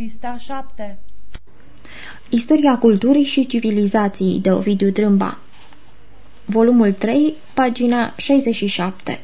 Pista 7 Istoria culturii și civilizației de Ovidiu Drâmba. Volumul 3, pagina 67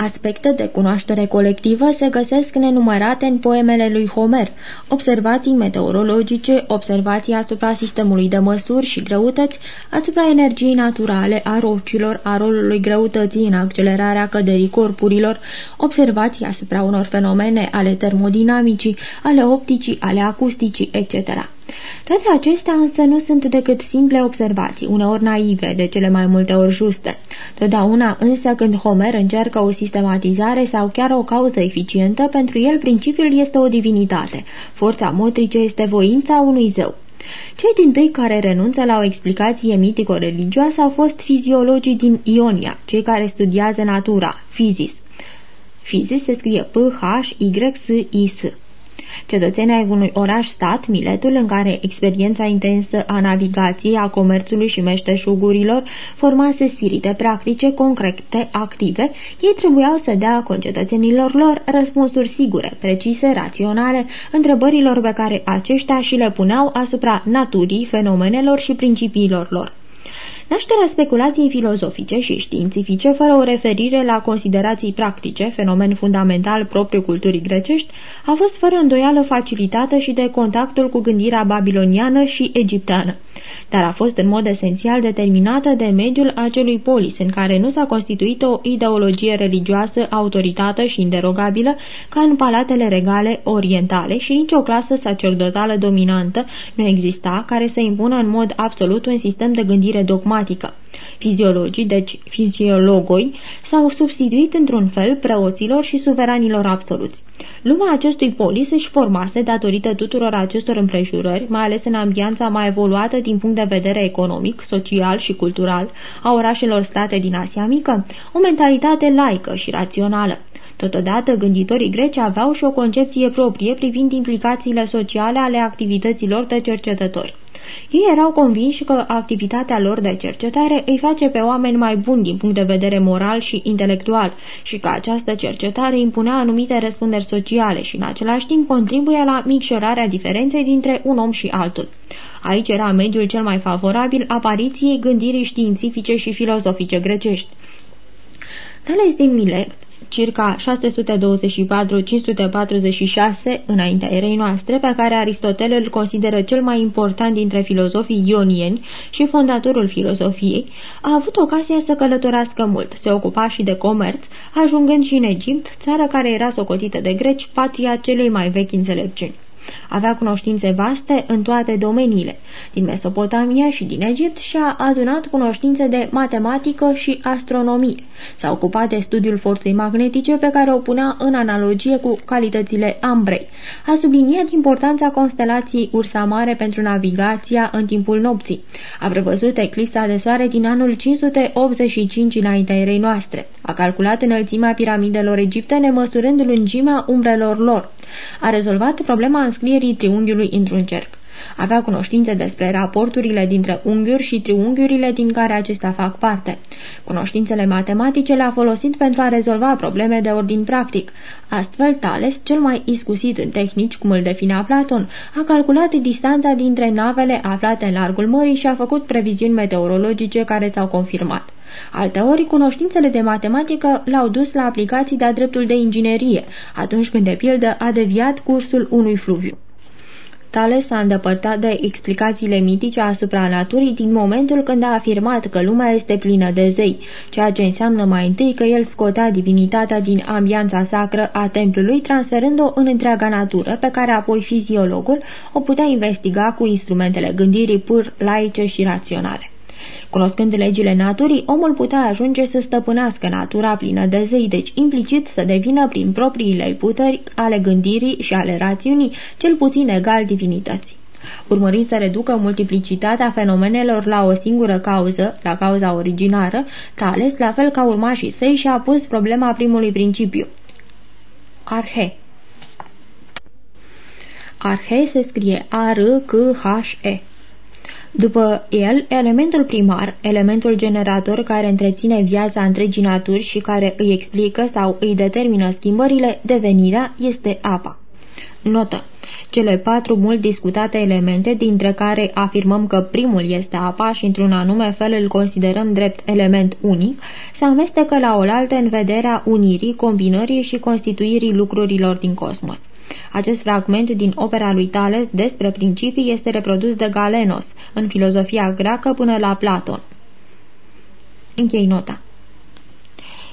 Aspecte de cunoaștere colectivă se găsesc nenumărate în poemele lui Homer, observații meteorologice, observații asupra sistemului de măsuri și greutăți, asupra energiei naturale, a rocilor, a rolului greutății în accelerarea căderii corpurilor, observații asupra unor fenomene ale termodinamicii, ale opticii, ale acusticii, etc. Toate acestea însă nu sunt decât simple observații, uneori naive, de cele mai multe ori juste. Totdeauna însă când Homer încearcă o sistematizare sau chiar o cauză eficientă, pentru el principiul este o divinitate. Forța motrice este voința unui zeu. Cei din tâi care renunță la o explicație mitico-religioasă au fost fiziologii din Ionia, cei care studiază natura, fizis. Fizis se scrie P-H-Y-S-I-S. Cetățenii ai unui oraș-stat, Miletul, în care experiența intensă a navigației, a comerțului și meșteșugurilor formase spirite practice, concrete, active, ei trebuiau să dea concetățenilor lor răspunsuri sigure, precise, raționale, întrebărilor pe care aceștia și le puneau asupra naturii, fenomenelor și principiilor lor. Nașterea speculației filozofice și științifice, fără o referire la considerații practice, fenomen fundamental propriu culturii grecești, a fost fără îndoială facilitată și de contactul cu gândirea babiloniană și egipteană dar a fost în mod esențial determinată de mediul acelui polis, în care nu s-a constituit o ideologie religioasă autoritată și inderogabilă ca în palatele regale orientale și nicio clasă sacerdotală dominantă nu exista care să impună în mod absolut un sistem de gândire dogmatică. Fiziologii, deci fiziologoi, s-au substituit într-un fel preoților și suveranilor absoluți. Lumea acestui polis își formase, datorită tuturor acestor împrejurări, mai ales în ambianța mai evoluată din punct de vedere economic, social și cultural a orașelor state din Asia Mică, o mentalitate laică și rațională. Totodată, gânditorii greci aveau și o concepție proprie privind implicațiile sociale ale activităților de cercetători. Ei erau convinși că activitatea lor de cercetare îi face pe oameni mai buni din punct de vedere moral și intelectual și că această cercetare impunea anumite răspunderi sociale și în același timp contribuie la micșorarea diferenței dintre un om și altul. Aici era mediul cel mai favorabil apariției gândirii științifice și filozofice grecești. Tales din Milet circa 624-546 înaintea erei noastre, pe care Aristotel îl consideră cel mai important dintre filozofii ionieni și fondatorul filozofiei, a avut ocazia să călătorească mult, se ocupa și de comerț, ajungând și în Egipt, țară care era socotită de greci, patria celei mai vechi înțelepciuni. Avea cunoștințe vaste în toate domeniile. Din Mesopotamia și din Egipt și-a adunat cunoștințe de matematică și astronomie. S-a ocupat de studiul forței magnetice pe care o punea în analogie cu calitățile ambrei. A subliniat importanța constelației Ursa Mare pentru navigația în timpul nopții. A prevăzut eclipsa de soare din anul 585 înaintea erei noastre. A calculat înălțimea piramidelor egiptene măsurând lungimea umbrelor lor. A rezolvat problema înscrierii triunghiului într-un cerc. Avea cunoștințe despre raporturile dintre unghiuri și triunghiurile din care acestea fac parte. Cunoștințele matematice le-a folosit pentru a rezolva probleme de ordin practic. Astfel, Tales, cel mai iscusit în tehnici, cum îl definea Platon, a calculat distanța dintre navele aflate în largul mării și a făcut previziuni meteorologice care s-au confirmat. Alteori, cunoștințele de matematică l-au dus la aplicații de-a dreptul de inginerie, atunci când, de pildă, a deviat cursul unui fluviu. Tales s-a îndepărtat de explicațiile mitice asupra naturii din momentul când a afirmat că lumea este plină de zei, ceea ce înseamnă mai întâi că el scotea divinitatea din ambianța sacră a templului, transferând-o în întreaga natură, pe care apoi fiziologul o putea investiga cu instrumentele gândirii pur laice și raționale. Cunoscând legile naturii, omul putea ajunge să stăpânească natura plină de zei, deci implicit să devină prin propriile puteri ale gândirii și ale rațiunii cel puțin egal divinității. Urmărind să reducă multiplicitatea fenomenelor la o singură cauză, la cauza originară, Tales, la fel ca urmașii săi, și-a pus problema primului principiu. Arhe Arhe se scrie A-R-C-H-E. După el, elementul primar, elementul generator care întreține viața întregii naturi și care îi explică sau îi determină schimbările, devenirea, este apa. Notă. cele patru mult discutate elemente, dintre care afirmăm că primul este apa și într-un anume fel îl considerăm drept element unic, se amestecă la oaltă în vederea unirii, combinării și constituirii lucrurilor din cosmos. Acest fragment din opera lui Tales despre principii este reprodus de Galenos în filozofia greacă până la Platon. Închei nota.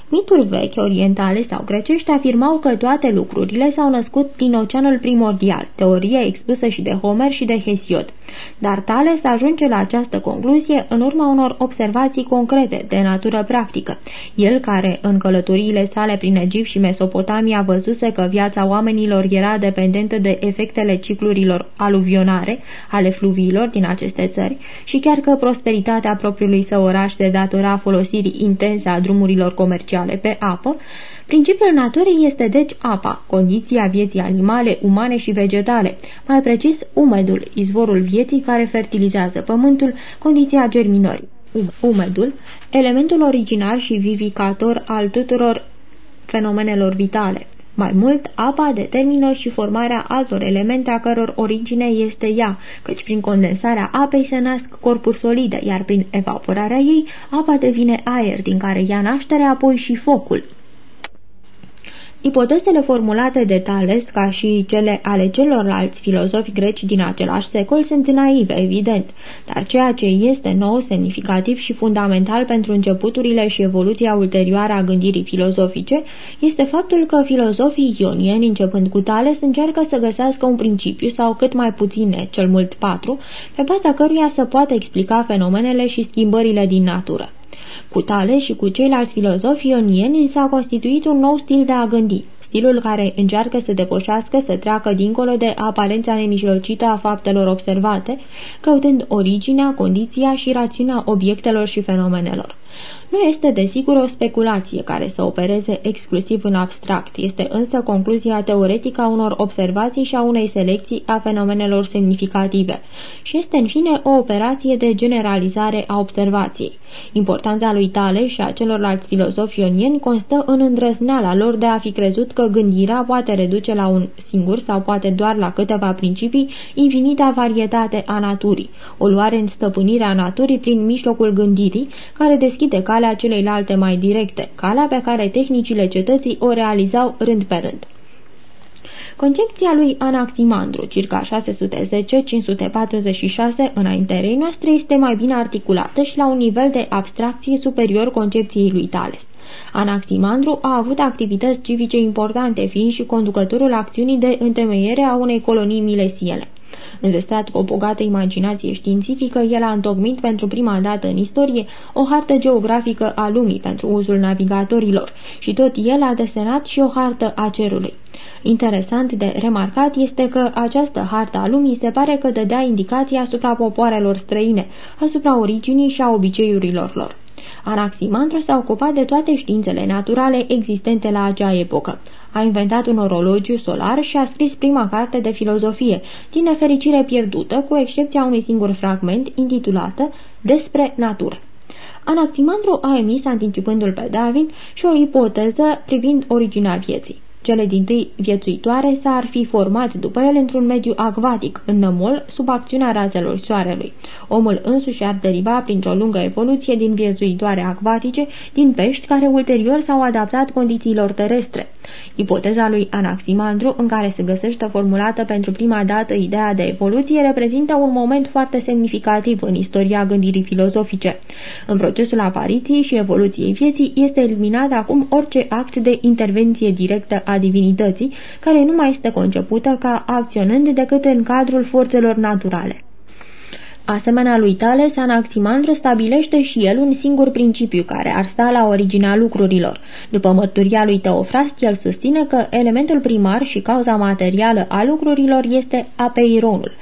Mituri vechi, orientale sau grecești afirmau că toate lucrurile s-au născut din oceanul primordial, teorie expusă și de Homer și de Hesiod. Dar Tales ajunge la această concluzie în urma unor observații concrete de natură practică. El care, în călătoriile sale prin Egipt și Mesopotamia, văzuse că viața oamenilor era dependentă de efectele ciclurilor aluvionare ale fluviilor din aceste țări și chiar că prosperitatea propriului său oraș se datora folosirii intense a drumurilor comerciale pe apă, Principiul naturii este deci apa, condiția vieții animale, umane și vegetale, mai precis umedul, izvorul vieții care fertilizează pământul, condiția germinării. Um, umedul, elementul original și vivicator al tuturor fenomenelor vitale. Mai mult, apa determină și formarea altor elemente a căror origine este ea, căci prin condensarea apei se nasc corpuri solide, iar prin evaporarea ei, apa devine aer, din care ia naștere apoi și focul. Ipotezele formulate de Tales, ca și cele ale celorlalți filozofi greci din același secol, sunt naive, evident, dar ceea ce este nou, semnificativ și fundamental pentru începuturile și evoluția ulterioară a gândirii filozofice este faptul că filozofii ionieni, începând cu Tales, încearcă să găsească un principiu sau cât mai puține, cel mult patru, pe baza căruia să poată explica fenomenele și schimbările din natură. Cu Tale și cu ceilalți filozofi ionieni s-a constituit un nou stil de a gândi, stilul care încearcă să depășească, să treacă dincolo de aparența nemijlocită a faptelor observate, căutând originea, condiția și rațiunea obiectelor și fenomenelor. Nu este desigur o speculație care să opereze exclusiv în abstract, este însă concluzia teoretică a unor observații și a unei selecții a fenomenelor semnificative. Și este în fine o operație de generalizare a observației. Importanța lui Tale și a celorlalți filozofi ionieni constă în îndrăzneala lor de a fi crezut că gândirea poate reduce la un singur sau poate doar la câteva principii infinita varietate a naturii, o luare în stăpânirea naturii prin mijlocul gândirii, care deschide calea celeilalte mai directe, calea pe care tehnicile cetății o realizau rând pe rând. Concepția lui Anaximandru, circa 610-546 înainterei noastre, este mai bine articulată și la un nivel de abstracție superior concepției lui Tales. Anaximandru a avut activități civice importante, fiind și conducătorul acțiunii de întemeiere a unei colonii milesiene. Înzestrat cu o bogată imaginație științifică, el a întocmit pentru prima dată în istorie o hartă geografică a lumii pentru uzul navigatorilor și tot el a desenat și o hartă a cerului. Interesant de remarcat este că această hartă a lumii se pare că dădea indicații asupra popoarelor străine, asupra originii și a obiceiurilor lor. Anaximandru s-a ocupat de toate științele naturale existente la acea epocă. A inventat un orologiu solar și a scris prima carte de filozofie, din nefericire pierdută, cu excepția unui singur fragment, intitulată Despre natură. Anaximandru a emis, anticipându-l pe Darwin, și o ipoteză privind originea vieții. Cele din tâi viețuitoare s-ar fi format după el într-un mediu acvatic, în nămol, sub acțiunea razelor soarelui. Omul însuși ar deriva printr-o lungă evoluție din viețuitoare acvatice, din pești care ulterior s-au adaptat condițiilor terestre. Ipoteza lui Anaximandru, în care se găsește formulată pentru prima dată ideea de evoluție, reprezintă un moment foarte semnificativ în istoria gândirii filozofice. În procesul apariției și evoluției vieții este eliminat acum orice act de intervenție directă a divinității, care nu mai este concepută ca acționând decât în cadrul forțelor naturale. Asemenea lui Tales, Anaximandru stabilește și el un singur principiu care ar sta la originea lucrurilor. După mărturia lui Teofrast, el susține că elementul primar și cauza materială a lucrurilor este apeironul.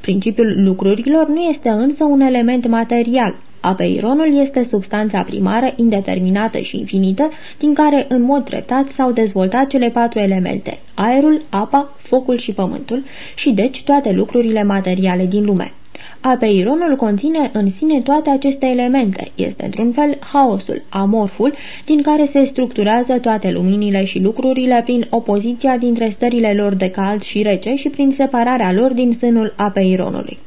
Principiul lucrurilor nu este însă un element material. Apeironul este substanța primară, indeterminată și infinită, din care în mod treptat s-au dezvoltat cele patru elemente, aerul, apa, focul și pământul, și deci toate lucrurile materiale din lume. Apeironul conține în sine toate aceste elemente. Este, într-un fel, haosul, amorful, din care se structurează toate luminile și lucrurile prin opoziția dintre stările lor de cald și rece și prin separarea lor din sânul apeironului.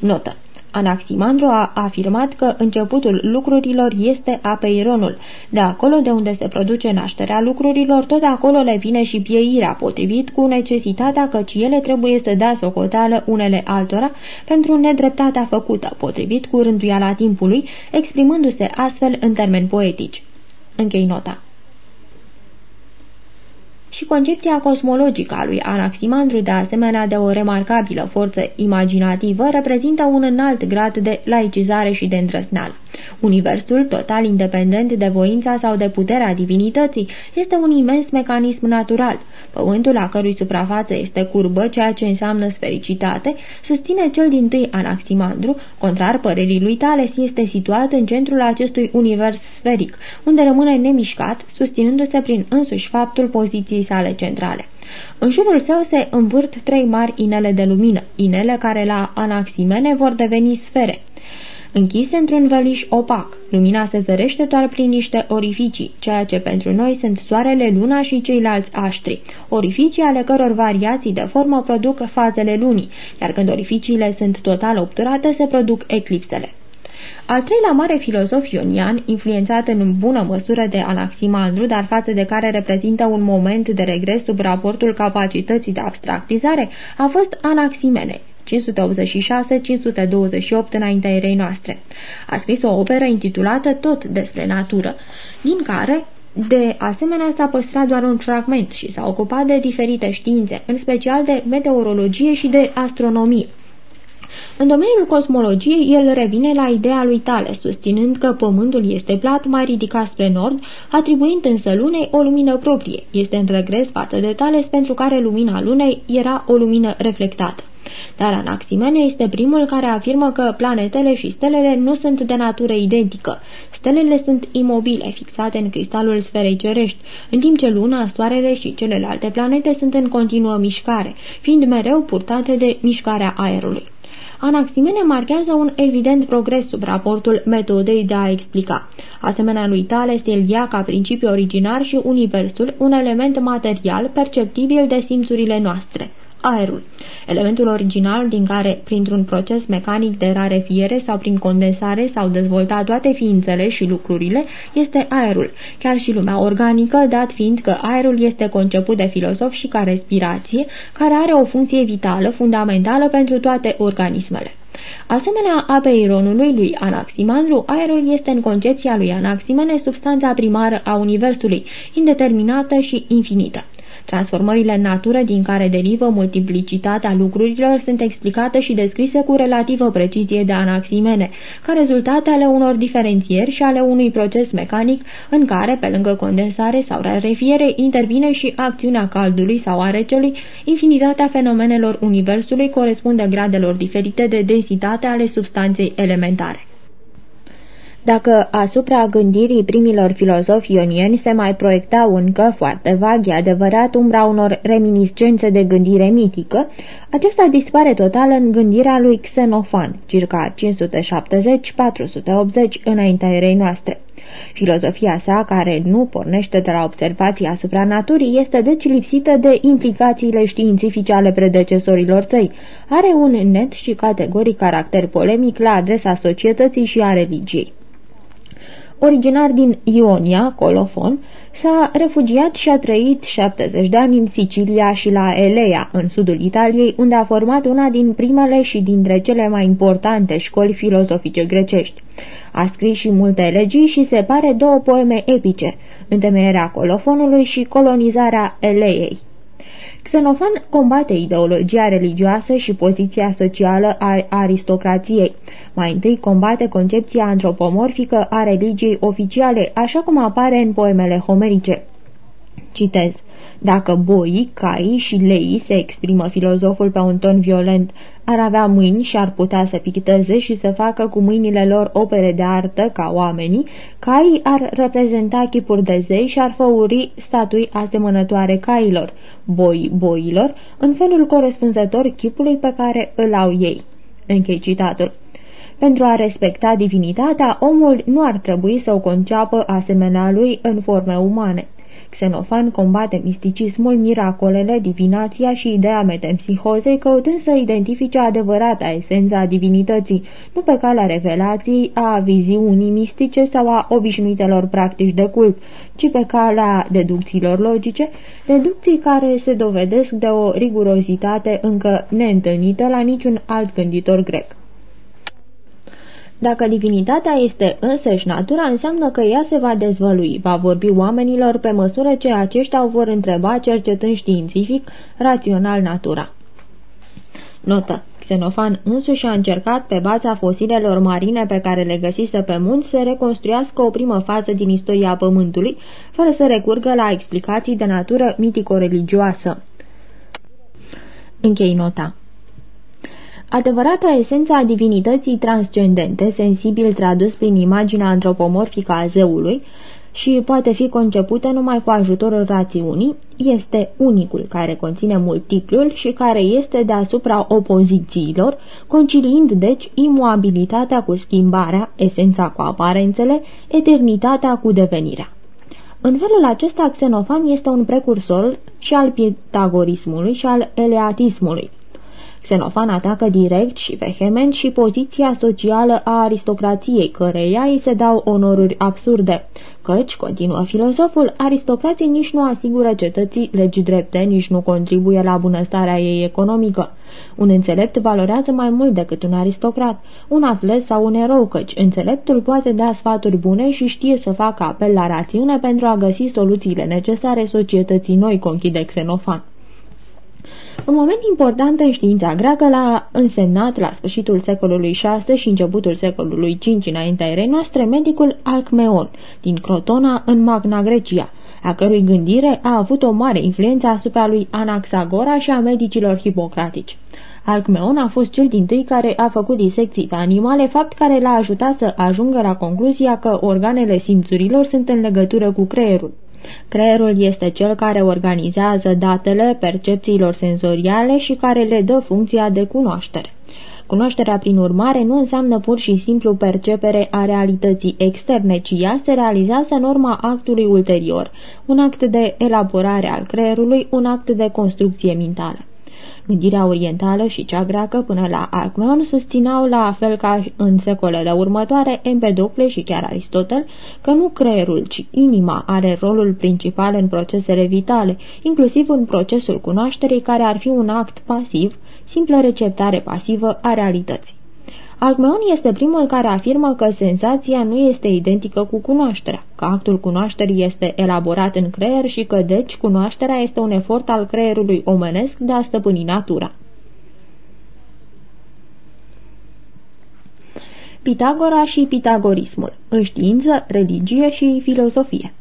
Notă. Anaximandru a afirmat că începutul lucrurilor este apeironul. De acolo de unde se produce nașterea lucrurilor, tot acolo le vine și pieirea, potrivit cu necesitatea căci ele trebuie să dea socoteală unele altora pentru nedreptatea făcută, potrivit cu rânduiala timpului, exprimându-se astfel în termeni poetici. Închei nota și concepția cosmologică a lui Anaximandru, de asemenea de o remarcabilă forță imaginativă, reprezintă un înalt grad de laicizare și de îndrăsneală. Universul, total independent de voința sau de puterea divinității, este un imens mecanism natural. Pământul, a cărui suprafață este curbă, ceea ce înseamnă sfericitate, susține cel din tâi Anaximandru, contrar părerii lui Tales, este situat în centrul acestui univers sferic, unde rămâne nemișcat, susținându-se prin însuși faptul poziției sale centrale. În jurul său se învârt trei mari inele de lumină, inele care la Anaximene vor deveni sfere închise într-un văliș opac. Lumina se zărește doar prin niște orificii, ceea ce pentru noi sunt soarele, luna și ceilalți aștri, orificii ale căror variații de formă produc fazele lunii, iar când orificiile sunt total obturate, se produc eclipsele. Al treilea mare filozof ionian, influențat în bună măsură de Anaximandru, dar față de care reprezintă un moment de regres sub raportul capacității de abstractizare, a fost Anaximene, 586-528 înaintea erei noastre. A scris o operă intitulată tot despre natură, din care de asemenea, s-a păstrat doar un fragment și s-a ocupat de diferite științe, în special de meteorologie și de astronomie. În domeniul cosmologiei, el revine la ideea lui Tale, susținând că pământul este plat mai ridicat spre nord, atribuind însă lunei o lumină proprie. Este în regres față de Tales pentru care lumina lunei era o lumină reflectată. Dar Anaximene este primul care afirmă că planetele și stelele nu sunt de natură identică. Stelele sunt imobile, fixate în cristalul sferei cerești, în timp ce Luna, Soarele și celelalte planete sunt în continuă mișcare, fiind mereu purtate de mișcarea aerului. Anaximene marchează un evident progres sub raportul metodei de a explica. Asemenea lui Tales, el ia ca principiu originar și universul un element material perceptibil de simțurile noastre aerul. Elementul original din care, printr-un proces mecanic de rarefiere sau prin condensare s-au dezvoltat toate ființele și lucrurile, este aerul, chiar și lumea organică, dat fiind că aerul este conceput de filosof și ca respirație, care are o funcție vitală, fundamentală pentru toate organismele. Asemenea apeironului lui Anaximandru, aerul este în concepția lui Anaximene substanța primară a Universului, indeterminată și infinită. Transformările în natură din care derivă multiplicitatea lucrurilor sunt explicate și descrise cu relativă precizie de Anaximene, ca rezultate ale unor diferențieri și ale unui proces mecanic în care, pe lângă condensare sau rarefiere, intervine și acțiunea caldului sau a recelui, infinitatea fenomenelor universului corespunde gradelor diferite de densitate ale substanței elementare. Dacă asupra gândirii primilor filozofi ionieni se mai proiecta încă, foarte vag, e adevărat, umbra unor reminiscențe de gândire mitică, acesta dispare total în gândirea lui Xenofan, circa 570-480 înaintea erei noastre. Filozofia sa, care nu pornește de la observații asupra naturii, este deci lipsită de implicațiile științifice ale predecesorilor săi. Are un net și categoric caracter polemic la adresa societății și a religiei originar din Ionia, Colofon, s-a refugiat și a trăit 70 de ani în Sicilia și la Elea, în sudul Italiei, unde a format una din primele și dintre cele mai importante școli filozofice grecești. A scris și multe elegii și se pare două poeme epice, întemeierea colofonului și colonizarea Eleei. Xenofan combate ideologia religioasă și poziția socială a aristocrației. Mai întâi combate concepția antropomorfică a religiei oficiale, așa cum apare în poemele homerice. Citez. Dacă boii, caii și leii, se exprimă filozoful pe un ton violent, ar avea mâini și ar putea să picteze și să facă cu mâinile lor opere de artă ca oamenii, caii ar reprezenta chipuri de zei și ar făuri statui asemănătoare cailor, boi boilor, în felul corespunzător chipului pe care îl au ei. Închei citatul. Pentru a respecta divinitatea, omul nu ar trebui să o conceapă asemenea lui în forme umane. Xenofan combate misticismul, miracolele, divinația și ideea metempsihozei, căutând să identifice adevărata esența divinității, nu pe calea revelației, a viziunii mistice sau a obișnuitelor practici de cult, ci pe calea deducțiilor logice, deducții care se dovedesc de o rigurozitate încă neîntâlnită la niciun alt gânditor grec. Dacă divinitatea este însăși natura, înseamnă că ea se va dezvălui, va vorbi oamenilor pe măsură ce aceștia o vor întreba cercetând științific, rațional natura. Notă. Xenofan însuși a încercat, pe baza fosilelor marine pe care le găsise pe munți, să reconstruiască o primă fază din istoria Pământului, fără să recurgă la explicații de natură mitico-religioasă. Închei nota. Adevărata esența a divinității transcendente, sensibil tradus prin imaginea antropomorfică a zeului, și poate fi concepută numai cu ajutorul rațiunii, este unicul care conține multiplul și care este deasupra opozițiilor, conciliind deci imuabilitatea cu schimbarea, esența cu aparențele, eternitatea cu devenirea. În felul acesta, Xenofan este un precursor și al pitagorismului și al eleatismului. Xenofan atacă direct și vehement și poziția socială a aristocrației, căreia îi se dau onoruri absurde, căci, continuă filozoful, aristocrații nici nu asigură cetății legi drepte, nici nu contribuie la bunăstarea ei economică. Un înțelept valorează mai mult decât un aristocrat, un atlet sau un erou, căci înțeleptul poate da sfaturi bune și știe să facă apel la rațiune pentru a găsi soluțiile necesare societății noi, conchide Xenofan. Un moment important în știința greacă l-a însemnat la sfârșitul secolului VI și începutul secolului V înaintea erei noastre medicul Alcmeon din Crotona în Magna Grecia, a cărui gândire a avut o mare influență asupra lui Anaxagora și a medicilor hipocratici. Alcmeon a fost cel din tâi care a făcut disecții pe animale, fapt care l-a ajutat să ajungă la concluzia că organele simțurilor sunt în legătură cu creierul. Creierul este cel care organizează datele percepțiilor senzoriale și care le dă funcția de cunoaștere. Cunoașterea, prin urmare, nu înseamnă pur și simplu percepere a realității externe, ci ea se realizează în urma actului ulterior, un act de elaborare al creierului, un act de construcție mentală. Gândirea orientală și cea greacă până la Alcmeon susțineau la fel ca în secolele următoare Empedocle și chiar Aristotel că nu creierul, ci inima are rolul principal în procesele vitale, inclusiv în procesul cunoașterii care ar fi un act pasiv, simplă receptare pasivă a realității. Alcmeon este primul care afirmă că senzația nu este identică cu cunoașterea, că actul cunoașterii este elaborat în creier și că, deci, cunoașterea este un efort al creierului omenesc de a stăpâni natura. Pitagora și pitagorismul, în știință, religie și filozofie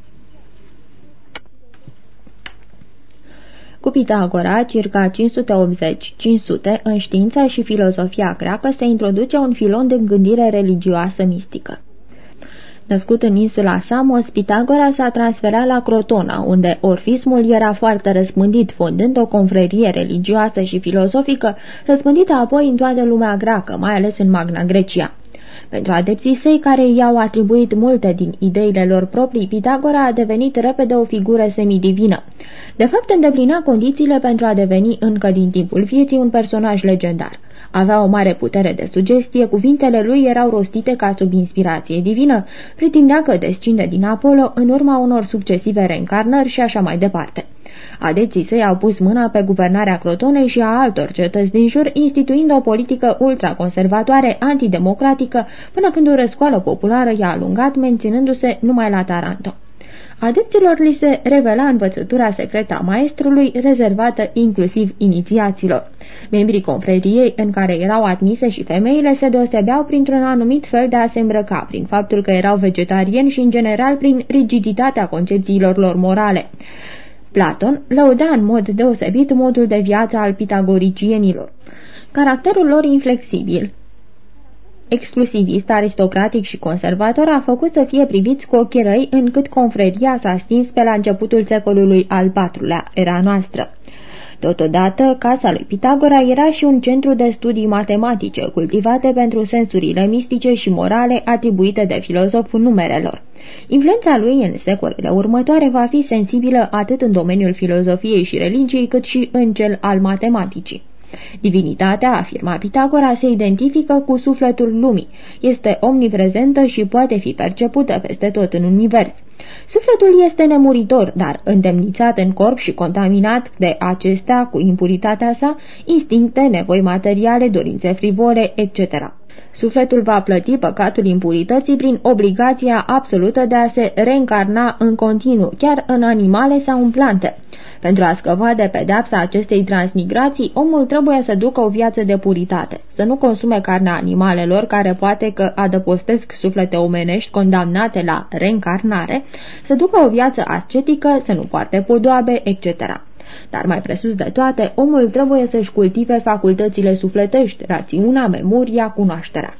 Cu Pitagora, circa 580-500, în știința și filozofia greacă se introduce un filon de gândire religioasă mistică. Născut în insula Samos, Pitagora s-a transferat la Crotona, unde orfismul era foarte răspândit, fondând o confrerie religioasă și filozofică, răspândită apoi în toată lumea greacă, mai ales în Magna Grecia. Pentru adepții săi care i-au atribuit multe din ideile lor proprii, Pitagora a devenit repede o figură semidivină. De fapt, îndeplina condițiile pentru a deveni încă din timpul vieții un personaj legendar. Avea o mare putere de sugestie, cuvintele lui erau rostite ca sub inspirație divină, pretindea că descinde din Apollo în urma unor succesive reîncarnări și așa mai departe. Adeții săi au pus mâna pe guvernarea Crotonei și a altor cetăți din jur, instituind o politică ultraconservatoare, antidemocratică, până când o răscoală populară i-a alungat, menținându-se numai la Taranto. Adepților li se revela învățătura secretă a maestrului, rezervată inclusiv inițiaților. Membrii confreriei, în care erau admise și femeile, se deosebeau printr-un anumit fel de a se îmbrăca, prin faptul că erau vegetarieni și, în general, prin rigiditatea concepțiilor lor morale. Platon lăuda în mod deosebit modul de viață al pitagoricienilor. Caracterul lor inflexibil, exclusivist, aristocratic și conservator a făcut să fie priviți cu ochii răi încât confreria s-a stins pe la începutul secolului al IV-lea, era noastră. Totodată, casa lui Pitagora era și un centru de studii matematice, cultivate pentru sensurile mistice și morale atribuite de filozoful numerelor. Influența lui în secolele următoare va fi sensibilă atât în domeniul filozofiei și religiei, cât și în cel al matematicii. Divinitatea, afirma Pitagora, se identifică cu sufletul lumii, este omniprezentă și poate fi percepută peste tot în univers. Sufletul este nemuritor, dar îndemnițat în corp și contaminat de acestea cu impuritatea sa, instincte, nevoi materiale, dorințe frivole, etc. Sufletul va plăti păcatul impurității prin obligația absolută de a se reîncarna în continuu, chiar în animale sau în plante. Pentru a scăpa de pedepsa acestei transmigrații, omul trebuie să ducă o viață de puritate, să nu consume carnea animalelor care poate că adăpostesc suflete omenești condamnate la reîncarnare, să ducă o viață ascetică, să nu poarte podoabe, etc. Dar mai presus de toate, omul trebuie să-și cultive facultățile sufletești, rațiunea, memoria, cunoașterea.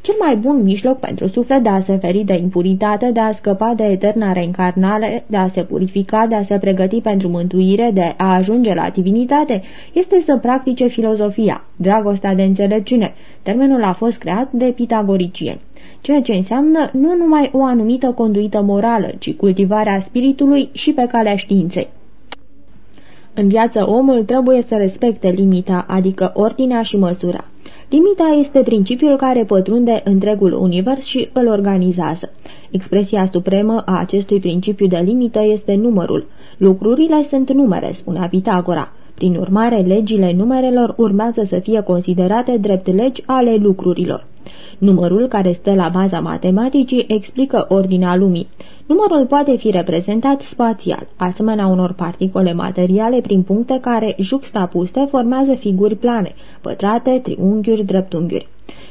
Cel mai bun mijloc pentru suflet de a se feri de impuritate, de a scăpa de eterna reîncarnare, de a se purifica, de a se pregăti pentru mântuire, de a ajunge la divinitate, este să practice filozofia, dragostea de înțelepciune. Termenul a fost creat de pitagoricieni ceea ce înseamnă nu numai o anumită conduită morală, ci cultivarea spiritului și pe calea științei. În viață omul trebuie să respecte limita, adică ordinea și măsura. Limita este principiul care pătrunde întregul univers și îl organizează. Expresia supremă a acestui principiu de limită este numărul. Lucrurile sunt numere, spunea Pitagora. Prin urmare, legile numerelor urmează să fie considerate drept legi ale lucrurilor. Numărul care stă la baza matematicii explică ordinea lumii. Numărul poate fi reprezentat spațial, asemenea unor particule materiale prin puncte care, juxtapuste, formează figuri plane, pătrate, triunghiuri, dreptunghiuri.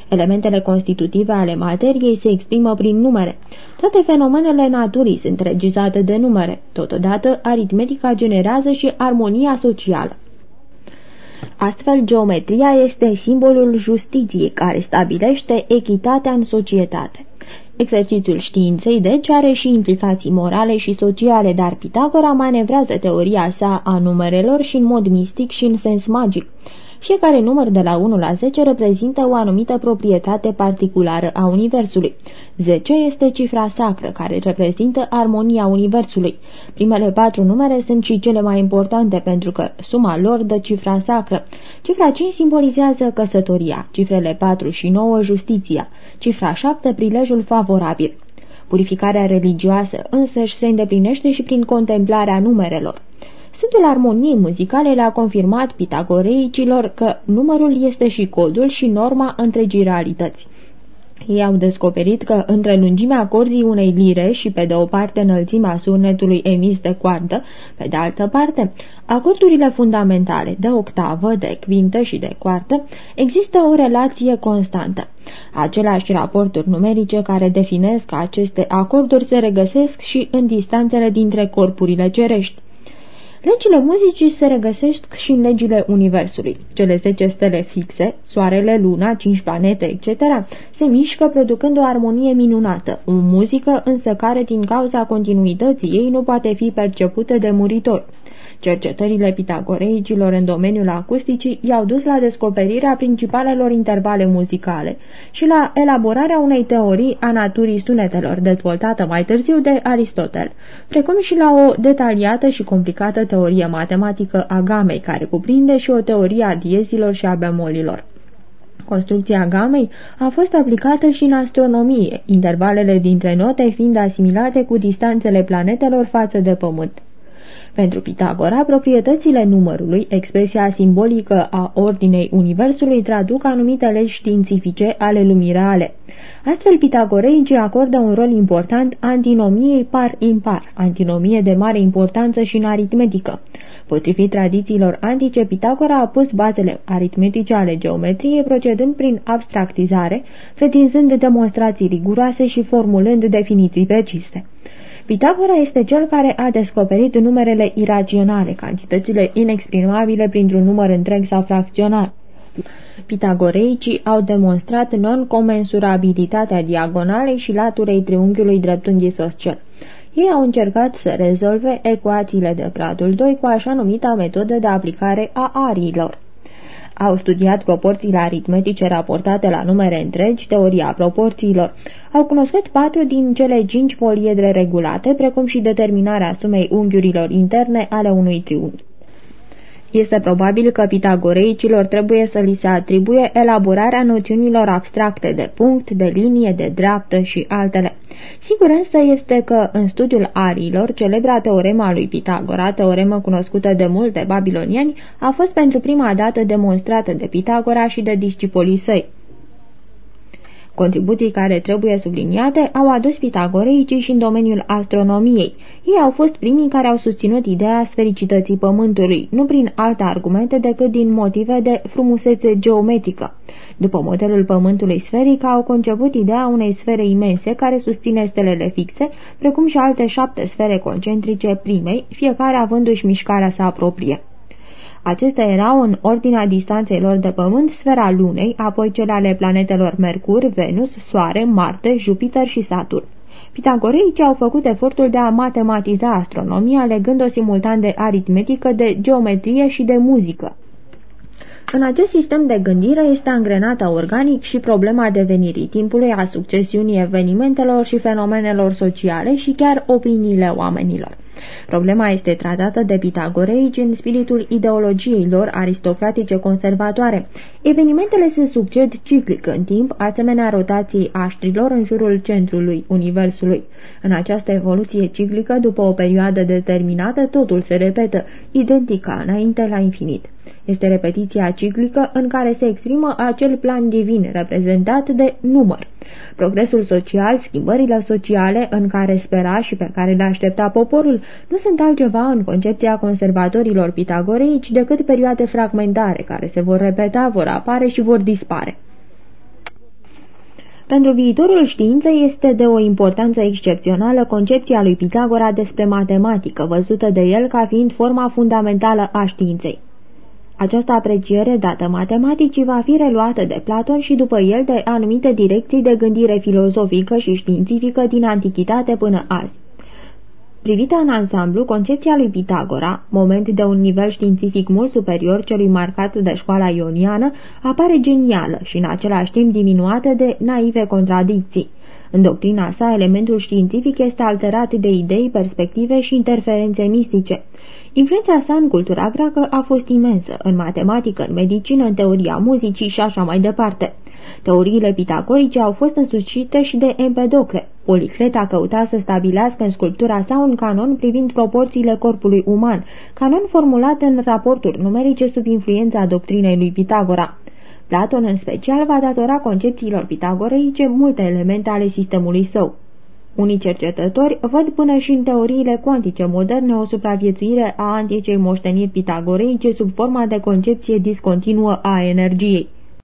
Elementele constitutive ale materiei se exprimă prin numere. Toate fenomenele naturii sunt regizate de numere. Totodată, aritmetica generează și armonia socială. Astfel, geometria este simbolul justiției care stabilește echitatea în societate. Exercițiul științei, deci, are și implicații morale și sociale, dar Pitagora manevrează teoria sa a numerelor și în mod mistic și în sens magic. Fiecare număr de la 1 la 10 reprezintă o anumită proprietate particulară a Universului. 10 este cifra sacră, care reprezintă armonia Universului. Primele patru numere sunt și cele mai importante pentru că suma lor dă cifra sacră. Cifra 5 simbolizează căsătoria, cifrele 4 și 9 justiția, cifra 7 prilejul favorabil. Purificarea religioasă însăși se îndeplinește și prin contemplarea numerelor. Studiul armoniei muzicale le-a confirmat pitagoreicilor că numărul este și codul și norma întregii realități. Ei au descoperit că între lungimea corzii unei lire și pe de o parte înălțimea sunetului emis de coardă, pe de altă parte, acordurile fundamentale de octavă, de quintă și de coartă, există o relație constantă. Aceleași raporturi numerice care definesc aceste acorduri se regăsesc și în distanțele dintre corpurile cerești. Legile muzicii se regăsesc și în legile Universului. Cele 10 stele fixe, Soarele, Luna, 5 planete, etc., se mișcă producând o armonie minunată, o muzică însă care, din cauza continuității ei, nu poate fi percepută de muritori. Cercetările pitagoreicilor în domeniul acusticii i-au dus la descoperirea principalelor intervale muzicale și la elaborarea unei teorii a naturii sunetelor, dezvoltată mai târziu de Aristotel, precum și la o detaliată și complicată teorie matematică a gamei, care cuprinde și o teorie a diezilor și a bemolilor. Construcția gamei a fost aplicată și în astronomie, intervalele dintre note fiind asimilate cu distanțele planetelor față de Pământ. Pentru Pitagora, proprietățile numărului, expresia simbolică a ordinei universului, traduc anumite legi științifice ale lumii reale. Astfel, pitagoreicii acordă un rol important antinomiei par-impar, antinomie de mare importanță și în aritmetică. Potrivit tradițiilor antice, Pitagora a pus bazele aritmetice ale geometriei, procedând prin abstractizare, pretinzând demonstrații riguroase și formulând definiții precise. Pitagora este cel care a descoperit numerele iraționale, cantitățile inexprimabile printr-un număr întreg sau fracțional. Pitagoreicii au demonstrat non-comensurabilitatea diagonalei și laturei triunghiului dreptunghi isoscel. Ei au încercat să rezolve ecuațiile de gradul 2 cu așa numita metodă de aplicare a ariilor. Au studiat proporțiile aritmetice raportate la numere întregi, teoria proporțiilor. Au cunoscut patru din cele cinci poliedre regulate, precum și determinarea sumei unghiurilor interne ale unui triunghi. Este probabil că pitagoreicilor trebuie să li se atribuie elaborarea noțiunilor abstracte de punct, de linie, de dreaptă și altele. Sigur însă este că în studiul ariilor, celebra teorema lui Pitagora, teoremă cunoscută de multe babilonieni, a fost pentru prima dată demonstrată de Pitagora și de discipolii săi. Contribuții care trebuie subliniate au adus pitagoreicii și în domeniul astronomiei. Ei au fost primii care au susținut ideea sfericității Pământului, nu prin alte argumente decât din motive de frumusețe geometrică. După modelul Pământului sferic, au conceput ideea unei sfere imense care susține stelele fixe, precum și alte șapte sfere concentrice primei, fiecare avându-și mișcarea sa proprie. Acestea erau în ordinea distanței lor de Pământ sfera Lunei, apoi cele ale planetelor Mercur, Venus, Soare, Marte, Jupiter și Saturn. Pitagoreici au făcut efortul de a matematiza astronomia, legând-o simultan de aritmetică, de geometrie și de muzică. În acest sistem de gândire este angrenată organic și problema devenirii timpului a succesiunii evenimentelor și fenomenelor sociale și chiar opiniile oamenilor. Problema este tratată de pitagoreici în spiritul ideologiei lor aristocratice conservatoare. Evenimentele se succed ciclic în timp, asemenea rotației aștrilor în jurul centrului Universului. În această evoluție ciclică, după o perioadă determinată, totul se repetă, identic ca înainte la infinit. Este repetiția ciclică în care se exprimă acel plan divin reprezentat de număr. Progresul social, schimbările sociale în care spera și pe care le aștepta poporul, nu sunt altceva în concepția conservatorilor pitagoreici decât perioade fragmentare care se vor repeta, vor apare și vor dispare. Pentru viitorul științei este de o importanță excepțională concepția lui Pitagora despre matematică, văzută de el ca fiind forma fundamentală a științei. Această apreciere dată matematicii va fi reluată de Platon și după el de anumite direcții de gândire filozofică și științifică din antichitate până azi. Privită în ansamblu, concepția lui Pitagora, moment de un nivel științific mult superior celui marcat de școala ioniană, apare genială și în același timp diminuată de naive contradicții. În doctrina sa, elementul științific este alterat de idei, perspective și interferențe mistice. Influența sa în cultura greacă a fost imensă, în matematică, în medicină, în teoria muzicii și așa mai departe. Teoriile pitagorice au fost însușite și de Empedocle. Policlet a căutat să stabilească în sculptura sa un canon privind proporțiile corpului uman, canon formulat în raporturi numerice sub influența doctrinei lui Pitagora. Platon, în special, va datora concepțiilor pitagoreice multe elemente ale sistemului său. Unii cercetători văd până și în teoriile cuantice moderne o supraviețuire a anticei moșteniri pitagoreice sub forma de concepție discontinuă a energiei.